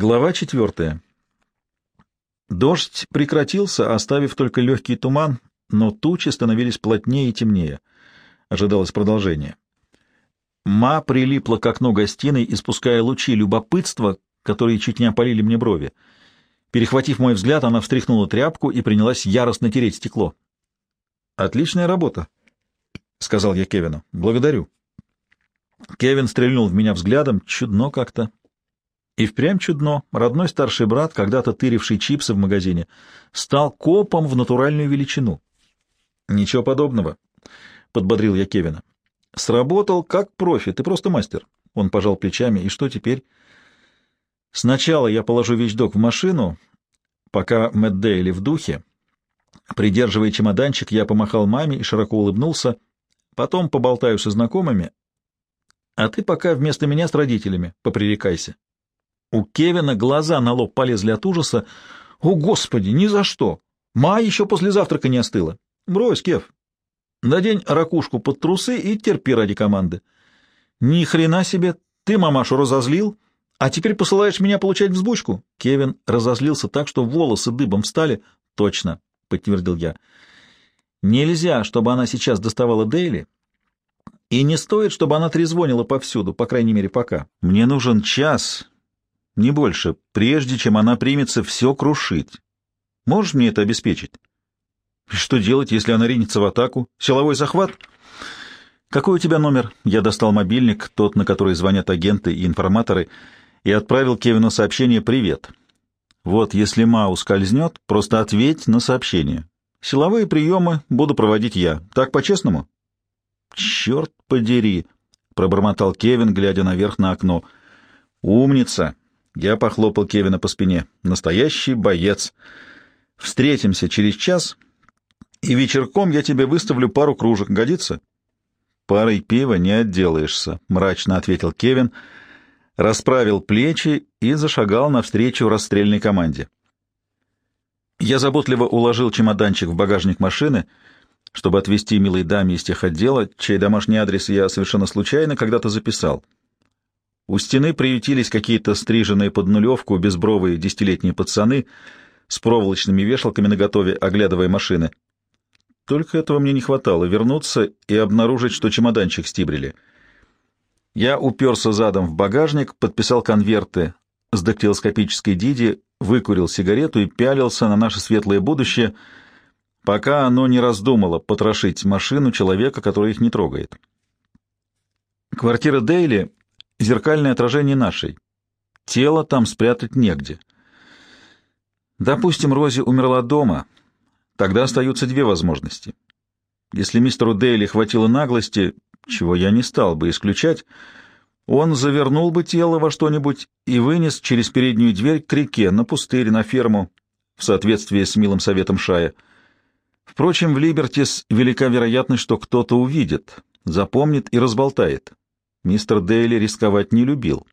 Глава четвертая. Дождь прекратился, оставив только легкий туман, но тучи становились плотнее и темнее. Ожидалось продолжение. Ма прилипла к окну гостиной, испуская лучи любопытства, которые чуть не опалили мне брови. Перехватив мой взгляд, она встряхнула тряпку и принялась яростно тереть стекло. «Отличная работа», — сказал я Кевину. «Благодарю». Кевин стрельнул в меня взглядом. Чудно как-то. И впрямь чудно. Родной старший брат, когда-то тыривший чипсы в магазине, стал копом в натуральную величину. «Ничего подобного», — подбодрил я Кевина. «Сработал как профи, ты просто мастер». Он пожал плечами. «И что теперь?» «Сначала я положу вещдок в машину, пока Мэтт Дейли в духе. Придерживая чемоданчик, я помахал маме и широко улыбнулся. Потом поболтаю со знакомыми, а ты пока вместо меня с родителями попререкайся. У Кевина глаза на лоб полезли от ужаса. О, Господи, ни за что! Ма еще после завтрака не остыла. Брось, Кев. Надень ракушку под трусы и терпи ради команды. Ни хрена себе, ты мамашу разозлил, а теперь посылаешь меня получать взбучку. Кевин разозлился так, что волосы дыбом встали. Точно, подтвердил я. Нельзя, чтобы она сейчас доставала Дейли и не стоит, чтобы она трезвонила повсюду, по крайней мере, пока. Мне нужен час, не больше, прежде чем она примется все крушить. Можешь мне это обеспечить? Что делать, если она ринется в атаку? Силовой захват? Какой у тебя номер? Я достал мобильник, тот, на который звонят агенты и информаторы, и отправил Кевину сообщение «Привет». Вот, если Ма ускользнет, просто ответь на сообщение. Силовые приемы буду проводить я. Так по-честному? «Черт подери!» — пробормотал Кевин, глядя наверх на окно. «Умница!» — я похлопал Кевина по спине. «Настоящий боец! Встретимся через час, и вечерком я тебе выставлю пару кружек. Годится?» «Парой пива не отделаешься», — мрачно ответил Кевин, расправил плечи и зашагал навстречу расстрельной команде. Я заботливо уложил чемоданчик в багажник машины — чтобы отвезти милой даме из тех отдела, чей домашний адрес я совершенно случайно когда-то записал. У стены приютились какие-то стриженные под нулевку безбровые десятилетние пацаны с проволочными вешалками наготове, оглядывая машины. Только этого мне не хватало — вернуться и обнаружить, что чемоданчик стибрили. Я уперся задом в багажник, подписал конверты с дактилоскопической Диди, выкурил сигарету и пялился на наше светлое будущее — пока оно не раздумало потрошить машину человека, который их не трогает. Квартира Дейли — зеркальное отражение нашей. Тело там спрятать негде. Допустим, Рози умерла дома. Тогда остаются две возможности. Если мистеру Дейли хватило наглости, чего я не стал бы исключать, он завернул бы тело во что-нибудь и вынес через переднюю дверь к реке, на пустырь, на ферму, в соответствии с милым советом Шая — Впрочем, в Либертис велика вероятность, что кто-то увидит, запомнит и разболтает. Мистер Дейли рисковать не любил.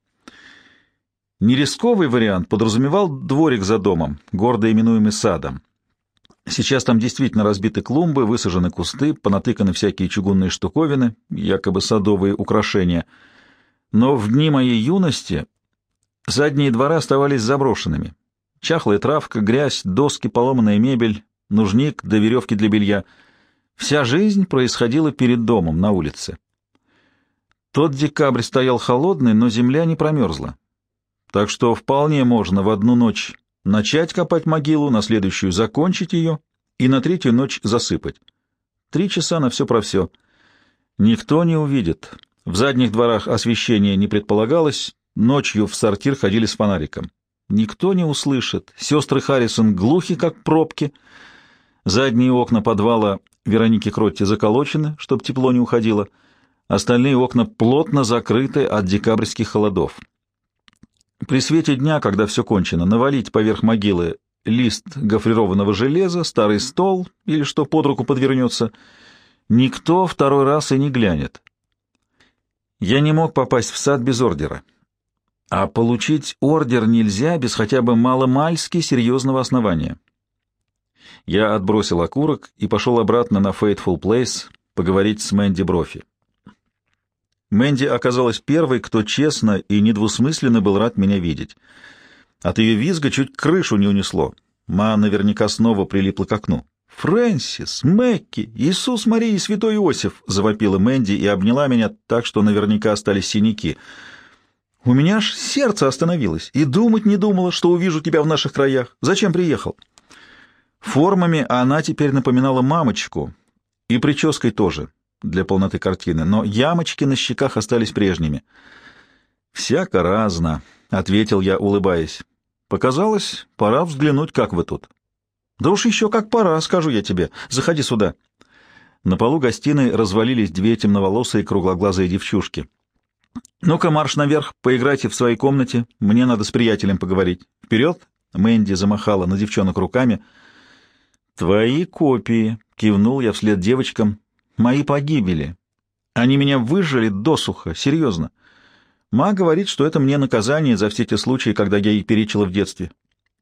Нерисковый вариант подразумевал дворик за домом, гордо именуемый садом. Сейчас там действительно разбиты клумбы, высажены кусты, понатыканы всякие чугунные штуковины, якобы садовые украшения. Но в дни моей юности задние дворы оставались заброшенными. Чахлая травка, грязь, доски, поломанная мебель, нужник до веревки для белья. Вся жизнь происходила перед домом, на улице. Тот декабрь стоял холодный, но земля не промерзла. Так что вполне можно в одну ночь начать копать могилу, на следующую закончить ее и на третью ночь засыпать. Три часа на все про все. Никто не увидит. В задних дворах освещения не предполагалось, ночью в сортир ходили с фонариком. Никто не услышит. Сестры Харрисон глухи, как пробки — Задние окна подвала Вероники Кротти заколочены, чтобы тепло не уходило. Остальные окна плотно закрыты от декабрьских холодов. При свете дня, когда все кончено, навалить поверх могилы лист гофрированного железа, старый стол или что под руку подвернется, никто второй раз и не глянет. Я не мог попасть в сад без ордера. А получить ордер нельзя без хотя бы маломальски серьезного основания. Я отбросил окурок и пошел обратно на Fateful Place поговорить с Мэнди Брофи. Мэнди оказалась первой, кто честно и недвусмысленно был рад меня видеть. От ее визга чуть крышу не унесло. Ма наверняка снова прилипла к окну. «Фрэнсис! Мэкки! Иисус Мария и Святой Иосиф!» — завопила Мэнди и обняла меня так, что наверняка остались синяки. «У меня аж сердце остановилось, и думать не думала, что увижу тебя в наших краях. Зачем приехал?» Формами она теперь напоминала мамочку, и прической тоже, для полноты картины, но ямочки на щеках остались прежними. «Всяко разно», — ответил я, улыбаясь. «Показалось, пора взглянуть, как вы тут». Да уж еще как пора, скажу я тебе. Заходи сюда. На полу гостиной развалились две темноволосые круглоглазые девчушки. Ну-ка, марш наверх, поиграйте в своей комнате. Мне надо с приятелем поговорить. Вперед! Мэнди замахала на девчонок руками. Твои копии, кивнул я вслед девочкам. Мои погибели. Они меня выжили досуха, серьезно. Ма говорит, что это мне наказание за все те случаи, когда я ей перечила в детстве.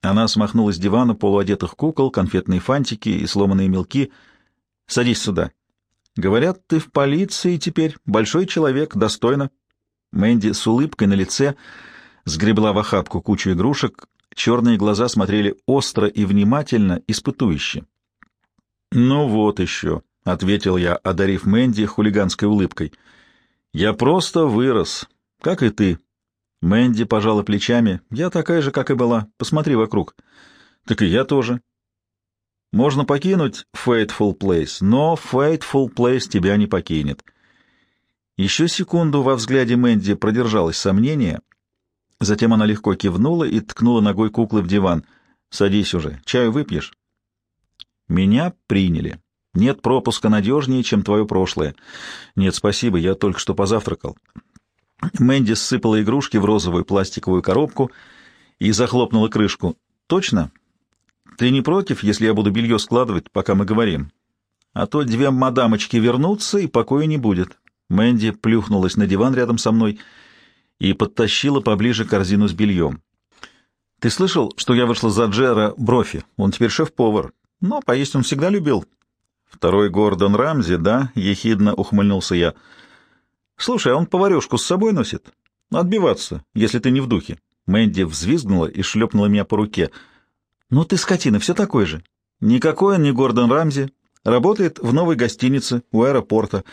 Она смахнула с дивана полуодетых кукол, конфетные фантики и сломанные мелки. «Садись сюда». «Говорят, ты в полиции теперь. Большой человек, достойно». Мэнди с улыбкой на лице сгребла в охапку кучу игрушек. Черные глаза смотрели остро и внимательно, испытующе. «Ну вот еще», — ответил я, одарив Мэнди хулиганской улыбкой. «Я просто вырос, как и ты, Мэнди пожала плечами. «Я такая же, как и была. Посмотри вокруг». «Так и я тоже». «Можно покинуть Fateful Place, но Fateful Place тебя не покинет». Еще секунду во взгляде Мэнди продержалось сомнение. Затем она легко кивнула и ткнула ногой куклы в диван. «Садись уже. Чаю выпьешь?» «Меня приняли. Нет пропуска надежнее, чем твое прошлое. Нет, спасибо, я только что позавтракал». Мэнди сыпала игрушки в розовую пластиковую коробку и захлопнула крышку. «Точно? Ты не против, если я буду белье складывать, пока мы говорим? А то две мадамочки вернутся, и покоя не будет». Мэнди плюхнулась на диван рядом со мной и подтащила поближе корзину с бельем. «Ты слышал, что я вышла за Джера Брофи? Он теперь шеф-повар. Но поесть он всегда любил». «Второй Гордон Рамзи, да?» — ехидно ухмыльнулся я. Слушай, а он поварешку с собой носит? Отбиваться, если ты не в духе. Мэнди взвизгнула и шлепнула меня по руке. Ну ты скотина, все такой же. Никакой он не Гордон Рамзи. Работает в новой гостинице у аэропорта.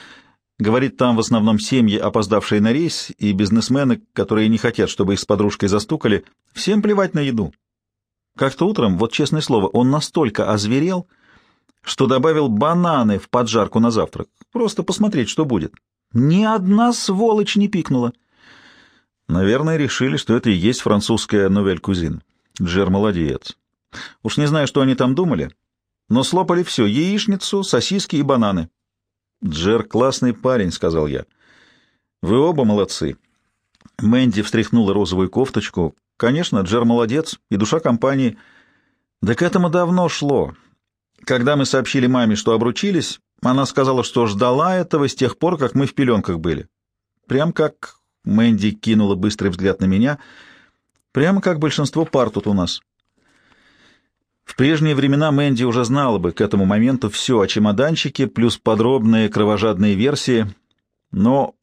Говорит, там в основном семьи, опоздавшие на рейс, и бизнесмены, которые не хотят, чтобы их с подружкой застукали. Всем плевать на еду. Как-то утром, вот честное слово, он настолько озверел, что добавил бананы в поджарку на завтрак. Просто посмотреть, что будет. Ни одна сволочь не пикнула. Наверное, решили, что это и есть французская новель-кузин. Джер молодец. Уж не знаю, что они там думали, но слопали все — яичницу, сосиски и бананы. «Джер классный парень», — сказал я. «Вы оба молодцы». Мэнди встряхнула розовую кофточку. «Конечно, Джер молодец, и душа компании. Да к этому давно шло. Когда мы сообщили маме, что обручились, она сказала, что ждала этого с тех пор, как мы в пеленках были. Прям как... Мэнди кинула быстрый взгляд на меня. Прямо как большинство пар тут у нас. В прежние времена Мэнди уже знала бы к этому моменту все о чемоданчике, плюс подробные кровожадные версии, но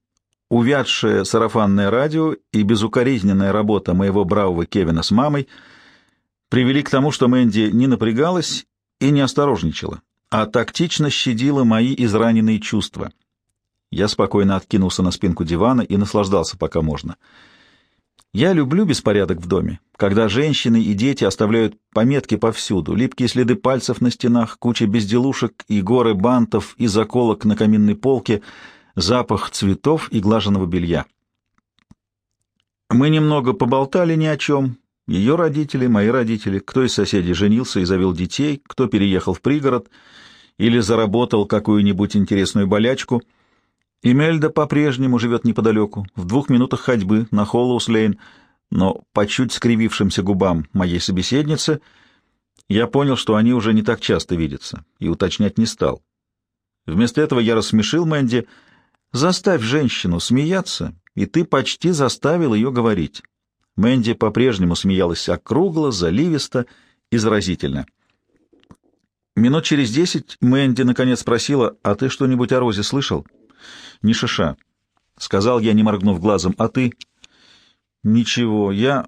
увядшее сарафанное радио и безукоризненная работа моего бравого Кевина с мамой привели к тому, что Мэнди не напрягалась и не осторожничала а тактично щадила мои израненные чувства. Я спокойно откинулся на спинку дивана и наслаждался, пока можно. Я люблю беспорядок в доме, когда женщины и дети оставляют пометки повсюду, липкие следы пальцев на стенах, куча безделушек и горы бантов и заколок на каминной полке, запах цветов и глаженного белья. Мы немного поболтали ни о чем. Ее родители, мои родители, кто из соседей женился и завел детей, кто переехал в пригород — или заработал какую-нибудь интересную болячку. Имельда по-прежнему живет неподалеку, в двух минутах ходьбы на Холлоус-Лейн, но по чуть скривившимся губам моей собеседницы я понял, что они уже не так часто видятся, и уточнять не стал. Вместо этого я рассмешил Мэнди. «Заставь женщину смеяться, и ты почти заставил ее говорить». Мэнди по-прежнему смеялась округло, заливисто и заразительно. Минут через десять Мэнди наконец спросила, «А ты что-нибудь о Розе слышал?» «Не шиша», — сказал я, не моргнув глазом. «А ты?» «Ничего, я...»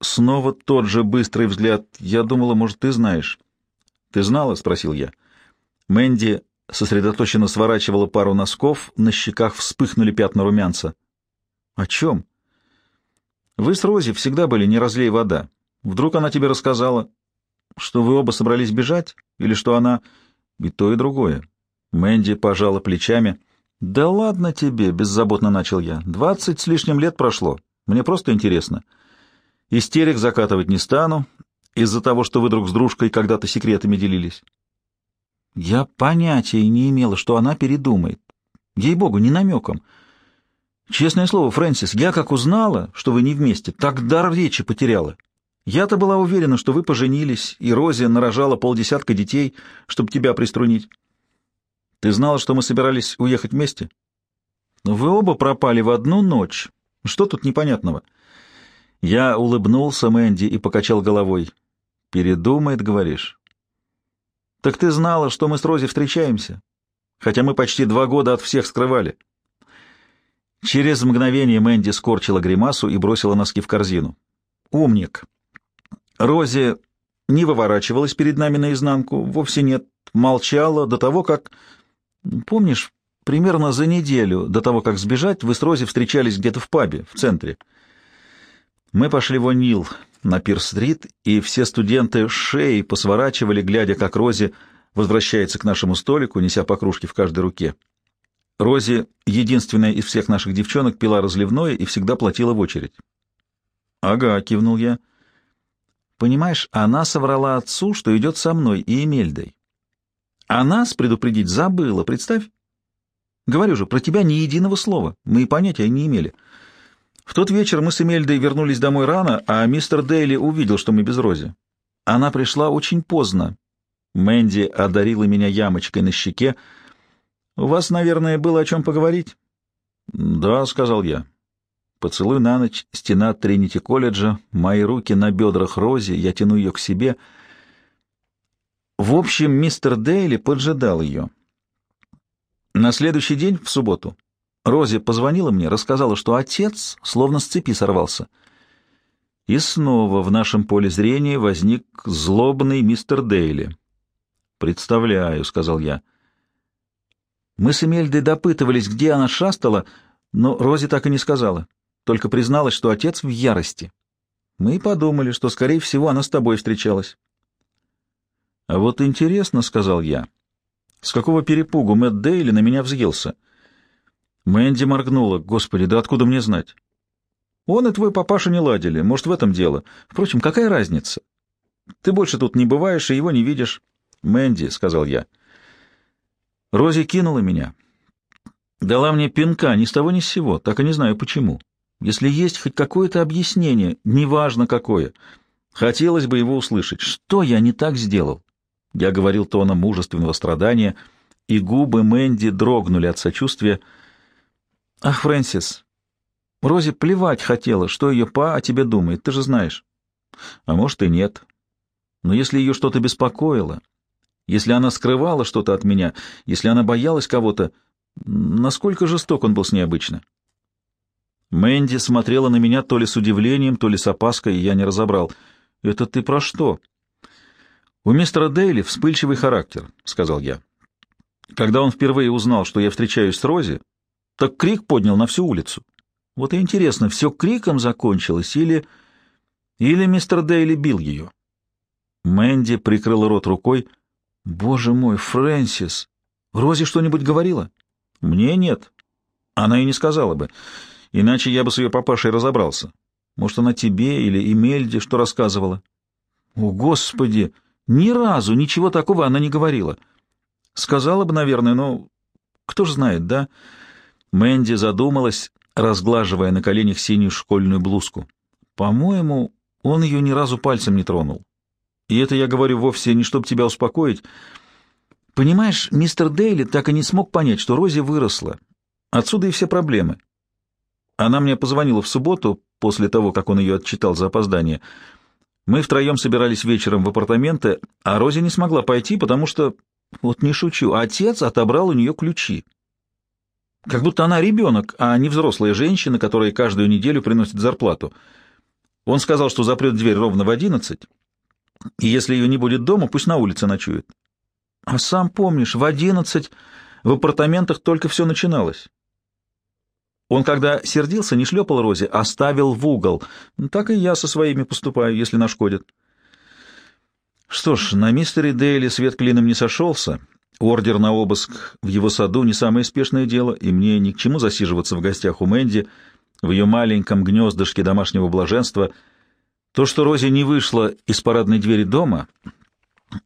Снова тот же быстрый взгляд. Я думала, может, ты знаешь. «Ты знала?» — спросил я. Мэнди сосредоточенно сворачивала пару носков, на щеках вспыхнули пятна румянца. «О чем?» «Вы с Рози всегда были не разлей вода. Вдруг она тебе рассказала, что вы оба собрались бежать, или что она...» «И то, и другое». Мэнди пожала плечами. «Да ладно тебе», — беззаботно начал я. «Двадцать с лишним лет прошло. Мне просто интересно. Истерик закатывать не стану, из-за того, что вы друг с дружкой когда-то секретами делились». Я понятия не имела, что она передумает. Ей-богу, не намеком. Честное слово, Фрэнсис, я как узнала, что вы не вместе, так дар речи потеряла. Я-то была уверена, что вы поженились, и Рози нарожала полдесятка детей, чтобы тебя приструнить. Ты знала, что мы собирались уехать вместе? Вы оба пропали в одну ночь. Что тут непонятного? Я улыбнулся Мэнди и покачал головой. Передумает, говоришь? Так ты знала, что мы с Рози встречаемся, хотя мы почти два года от всех скрывали. Через мгновение Мэнди скорчила гримасу и бросила носки в корзину. Умник. Рози не выворачивалась перед нами наизнанку, вовсе нет, молчала до того, как... Помнишь, примерно за неделю до того, как сбежать, вы с Рози встречались где-то в пабе, в центре. Мы пошли в О'Нил на Пир-стрит, и все студенты шеи посворачивали, глядя, как Рози возвращается к нашему столику, неся по кружке в каждой руке. Рози, единственная из всех наших девчонок, пила разливное и всегда платила в очередь. «Ага», — кивнул я. «Понимаешь, она соврала отцу, что идет со мной и Эмельдой. А нас предупредить забыла, представь. Говорю же, про тебя ни единого слова, мы и понятия не имели. В тот вечер мы с Эмельдой вернулись домой рано, а мистер Дейли увидел, что мы без Рози. Она пришла очень поздно. Мэнди одарила меня ямочкой на щеке, — у вас, наверное, было о чем поговорить? Да, сказал я. Поцелуй на ночь, стена Тринити колледжа, мои руки на бедрах Рози, я тяну ее к себе. В общем, мистер Дейли поджидал ее. На следующий день, в субботу, Рози позвонила мне, рассказала, что отец словно с цепи сорвался. И снова в нашем поле зрения возник злобный мистер Дейли. «Представляю», — сказал я, — мы с Эмельдой допытывались, где она шастала, но Рози так и не сказала, только призналась, что отец в ярости. Мы и подумали, что, скорее всего, она с тобой встречалась. — А вот интересно, — сказал я, — с какого перепугу Мэтт Дейли на меня взъелся? Мэнди моргнула. Господи, да откуда мне знать? Он и твой папаша не ладили, может, в этом дело. Впрочем, какая разница? Ты больше тут не бываешь и его не видишь. Мэнди, — сказал я, — Рози кинула меня. Дала мне пинка ни с того ни с сего, так и не знаю почему. Если есть хоть какое-то объяснение, неважно какое, хотелось бы его услышать. Что я не так сделал? Я говорил тоном мужественного страдания, и губы Мэнди дрогнули от сочувствия. «Ах, Фрэнсис, Рози плевать хотела, что ее па о тебе думает, ты же знаешь. А может и нет. Но если ее что-то беспокоило, если она скрывала что-то от меня, если она боялась кого-то, насколько жесток он был с ней обычно? Мэнди смотрела на меня то ли с удивлением, то ли с опаской, и я не разобрал. «Это ты про что?» «У мистера Дейли вспыльчивый характер», — сказал я. Когда он впервые узнал, что я встречаюсь с Рози, так крик поднял на всю улицу. Вот и интересно, все криком закончилось или... Или мистер Дейли бил ее? Мэнди прикрыла рот рукой — Боже мой, Фрэнсис! Рози что-нибудь говорила? Мне нет. Она и не сказала бы. Иначе я бы с ее папашей разобрался. Может, она тебе или Эмельде что рассказывала? О, Господи! Ни разу ничего такого она не говорила. Сказала бы, наверное, но кто ж знает, да? Мэнди задумалась, разглаживая на коленях синюю школьную блузку. По-моему, он ее ни разу пальцем не тронул. И это я говорю вовсе не чтобы тебя успокоить. Понимаешь, мистер Дейли так и не смог понять, что Рози выросла. Отсюда и все проблемы. Она мне позвонила в субботу, после того, как он ее отчитал за опоздание. Мы втроем собирались вечером в апартаменты, а Рози не смогла пойти, потому что, вот не шучу, отец отобрал у нее ключи. Как будто она ребенок, а не взрослая женщина, которая каждую неделю приносит зарплату. Он сказал, что запрет дверь ровно в одиннадцать, и если ее не будет дома, пусть на улице ночует. А сам помнишь, в одиннадцать в апартаментах только все начиналось. Он, когда сердился, не шлепал Розе, а ставил в угол. Так и я со своими поступаю, если нашкодят. Что ж, на мистере Дейли свет клином не сошелся. Ордер на обыск в его саду не самое спешное дело, и мне ни к чему засиживаться в гостях у Мэнди в ее маленьком гнездышке домашнего блаженства. То, что Рози не вышла из парадной двери дома,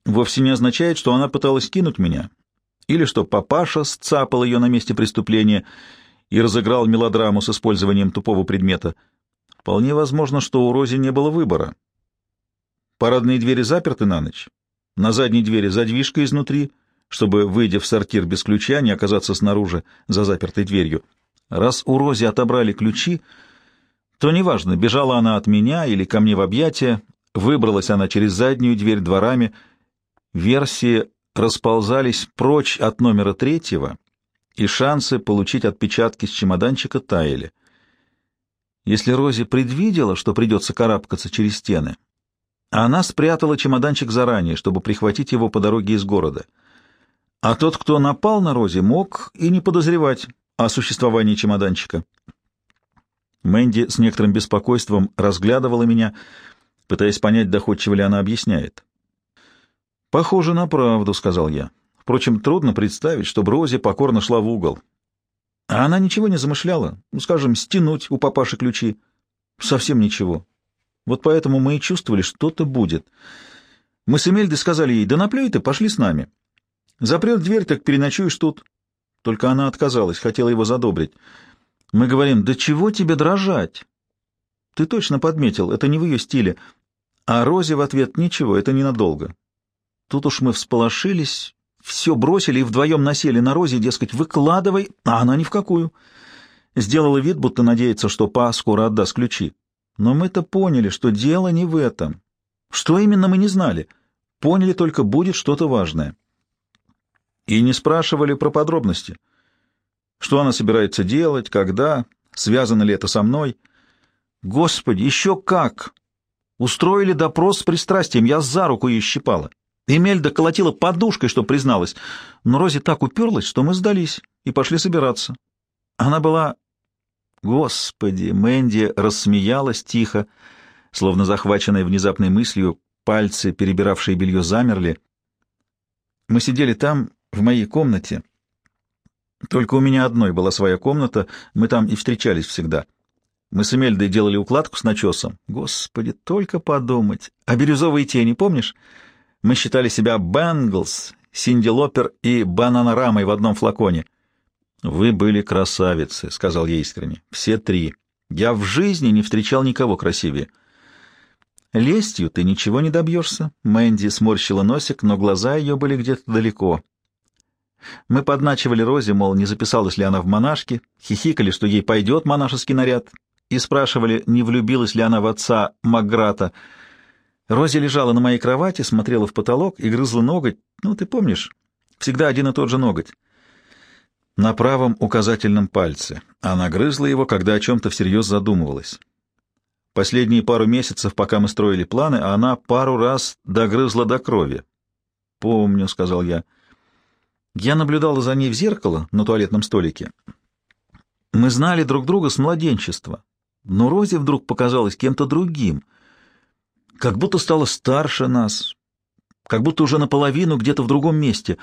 вовсе не означает, что она пыталась кинуть меня, или что папаша сцапал ее на месте преступления и разыграл мелодраму с использованием тупого предмета. Вполне возможно, что у Рози не было выбора. Парадные двери заперты на ночь. На задней двери задвижка изнутри, чтобы, выйдя в сортир без ключа, не оказаться снаружи за запертой дверью. Раз у Рози отобрали ключи, то неважно, бежала она от меня или ко мне в объятия, выбралась она через заднюю дверь дворами. Версии расползались прочь от номера третьего, и шансы получить отпечатки с чемоданчика таяли. Если Рози предвидела, что придется карабкаться через стены, она спрятала чемоданчик заранее, чтобы прихватить его по дороге из города. А тот, кто напал на Рози, мог и не подозревать о существовании чемоданчика. Мэнди с некоторым беспокойством разглядывала меня, пытаясь понять, доходчиво ли она объясняет. «Похоже на правду», — сказал я. Впрочем, трудно представить, чтобы Рози покорно шла в угол. А она ничего не замышляла, ну, скажем, стянуть у папаши ключи. Совсем ничего. Вот поэтому мы и чувствовали, что-то будет. Мы с Эмельдой сказали ей, да наплюй ты, пошли с нами. Запрет дверь, так переночуешь тут. Только она отказалась, хотела его задобрить. Мы говорим, да чего тебе дрожать? Ты точно подметил, это не в ее стиле. А Розе в ответ ничего, это ненадолго. Тут уж мы всполошились все бросили и вдвоем насели на Розе, дескать, выкладывай, а она ни в какую. Сделала вид, будто надеется, что Па скоро отдаст ключи. Но мы-то поняли, что дело не в этом. Что именно мы не знали. Поняли только, будет что-то важное. И не спрашивали про подробности. Что она собирается делать, когда, связано ли это со мной. Господи, еще как! Устроили допрос с пристрастием, я за руку ее щипала. Эмельда колотила подушкой, что призналась, но Рози так уперлась, что мы сдались и пошли собираться. Она была... Господи, Мэнди рассмеялась тихо, словно захваченная внезапной мыслью, пальцы, перебиравшие белье, замерли. Мы сидели там, в моей комнате. Только у меня одной была своя комната, мы там и встречались всегда. Мы с Эмельдой делали укладку с начесом. Господи, только подумать. А бирюзовые тени, помнишь? Мы считали себя Бенглс, Синди Лопер и Бананарамой в одном флаконе. «Вы были красавицы», — сказал я искренне. «Все три. Я в жизни не встречал никого красивее». «Лестью ты ничего не добьешься», — Мэнди сморщила носик, но глаза ее были где-то далеко. Мы подначивали Розе, мол, не записалась ли она в монашки, хихикали, что ей пойдет монашеский наряд, и спрашивали, не влюбилась ли она в отца Макграта — Рози лежала на моей кровати, смотрела в потолок и грызла ноготь. Ну, ты помнишь, всегда один и тот же ноготь. На правом указательном пальце. Она грызла его, когда о чем-то всерьез задумывалась. Последние пару месяцев, пока мы строили планы, она пару раз догрызла до крови. «Помню», — сказал я. Я наблюдала за ней в зеркало на туалетном столике. Мы знали друг друга с младенчества, но Рози вдруг показалась кем-то другим — как будто стала старше нас, как будто уже наполовину где-то в другом месте.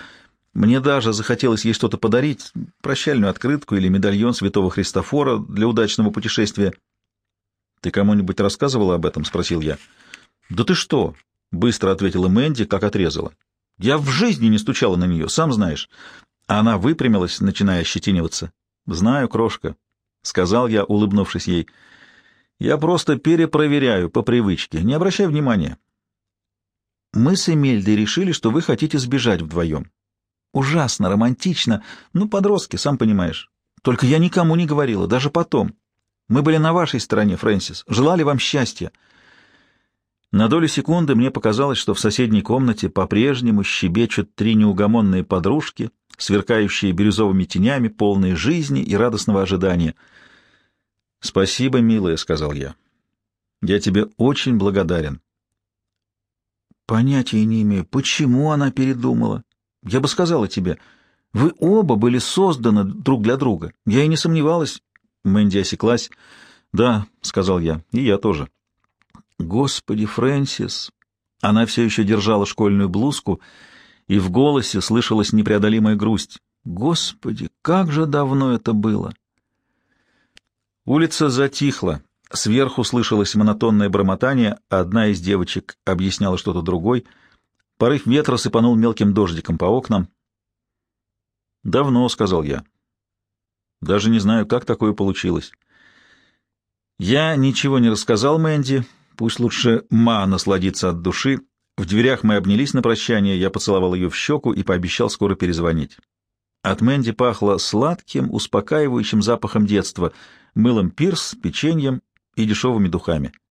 Мне даже захотелось ей что-то подарить, прощальную открытку или медальон святого Христофора для удачного путешествия. «Ты кому-нибудь рассказывала об этом?» — спросил я. «Да ты что?» — быстро ответила Мэнди, как отрезала. «Я в жизни не стучала на нее, сам знаешь». Она выпрямилась, начиная ощетиниваться. «Знаю, крошка», — сказал я, улыбнувшись ей. Я просто перепроверяю по привычке. Не обращай внимания. Мы с Эмельдой решили, что вы хотите сбежать вдвоем. Ужасно, романтично. Ну, подростки, сам понимаешь. Только я никому не говорила, даже потом. Мы были на вашей стороне, Фрэнсис. Желали вам счастья. На долю секунды мне показалось, что в соседней комнате по-прежнему щебечут три неугомонные подружки, сверкающие бирюзовыми тенями, полные жизни и радостного ожидания — «Спасибо, милая», — сказал я. Я тебе очень благодарен. Понятия не имею, почему она передумала. Я бы сказала тебе, вы оба были созданы друг для друга. Я и не сомневалась. Мэнди осеклась. Да, сказал я, и я тоже. Господи, Фрэнсис! Она все еще держала школьную блузку, и в голосе слышалась непреодолимая грусть. Господи, как же давно это было! Улица затихла. Сверху слышалось монотонное бормотание, одна из девочек объясняла что-то другой. Порыв ветра сыпанул мелким дождиком по окнам. «Давно», — сказал я. «Даже не знаю, как такое получилось». Я ничего не рассказал Мэнди, пусть лучше Ма насладится от души. В дверях мы обнялись на прощание, я поцеловал ее в щеку и пообещал скоро перезвонить. От Мэнди пахло сладким, успокаивающим запахом детства, мылом пирс, печеньем и дешевыми духами.